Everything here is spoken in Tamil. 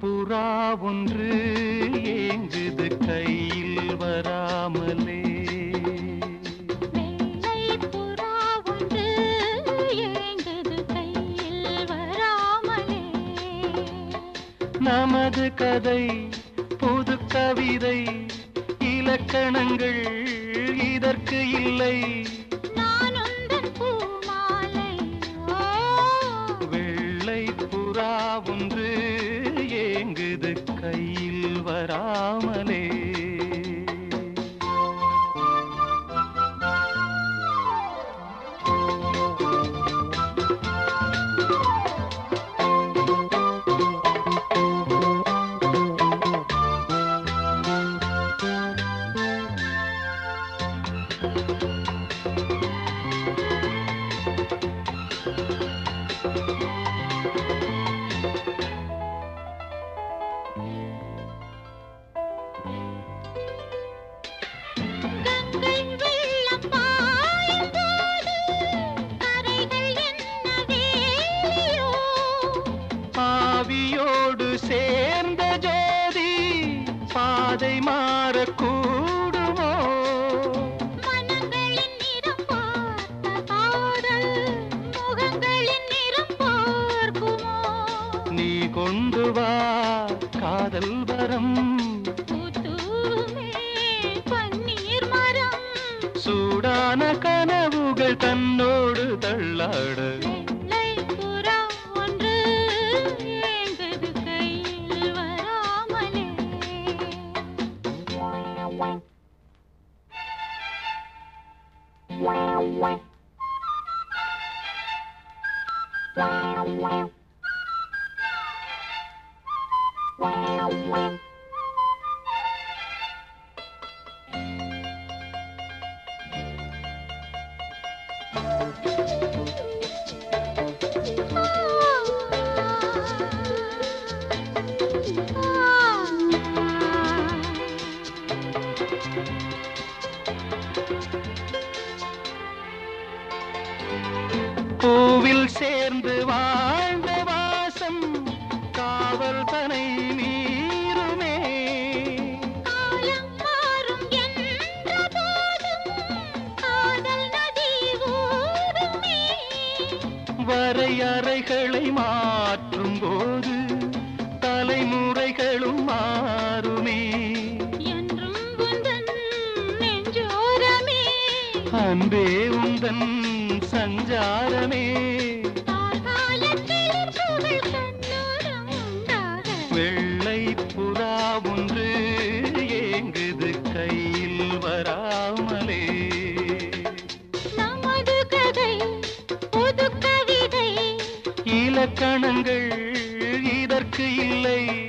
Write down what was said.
புறா ஒன்று ஏங்குது கையில் வராமலே. நமது கதை புது கவிதை இலக்கணங்கள் ஏங்குது பாதை மாறக்கூடுமோ? நீ கொண்டு வா காதல் வரம். சூடான கனவுகள் தன்னோடு தள்ளாட. Wow, wow. சேர்ந்து வாழ்ந்த வாசம் காவல் தனை மீறுமே வரையறைகளை மாற்றும் போது தலைமுறைகளும் மாறுமே. அன்பே உந்தன் சஞ்சாரமே. வெள்ளை புறா ஒன்று ஏங்குது கையில் வராமலே. நமது கதை புது கவிதை. இலக்கணங்கள் இதற்கு இல்லை.